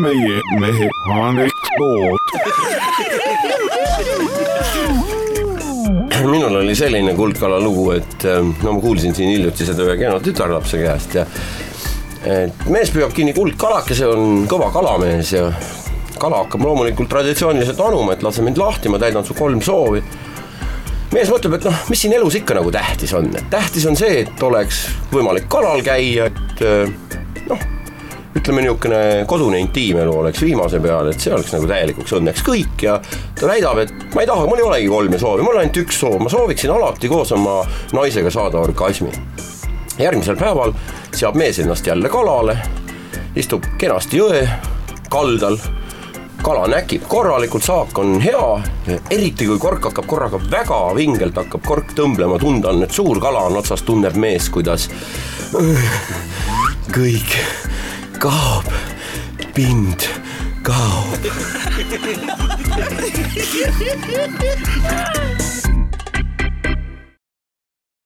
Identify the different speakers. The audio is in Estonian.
Speaker 1: meie mehe anekdoot.
Speaker 2: minul oli selline kuldkala lugu, et äh, no ma kuulsin siin hiljuti seda ühe kena tütarlapse käest ja et mees püüab kinni kuldkalakese, on kõva kalamees ja kala hakkab loomulikult traditsiooniliselt anuma, et lase mind lahti, ma täidan su kolm soovi. mees mõtleb, et noh, mis siin elus ikka nagu tähtis on, et tähtis on see, et oleks võimalik kalal käia, et äh, ütleme niisugune kodune intiimelu oleks viimase peal, et see oleks nagu täielikuks õnneks kõik ja ta väidab, et ma ei taha, mul ei olegi kolme soovi, mul on ainult üks soov, ma sooviksin alati koos oma naisega saada orgasmi. järgmisel päeval seab mees ennast jälle kalale, istub kenasti jõe kaldal, kala näkib korralikult, saak on hea, eriti kui kork hakkab korraga väga vingelt hakkab kork tõmblema, tunda on, et suur kala on otsas, tunneb mees, kuidas kõik kaob, pind kaob.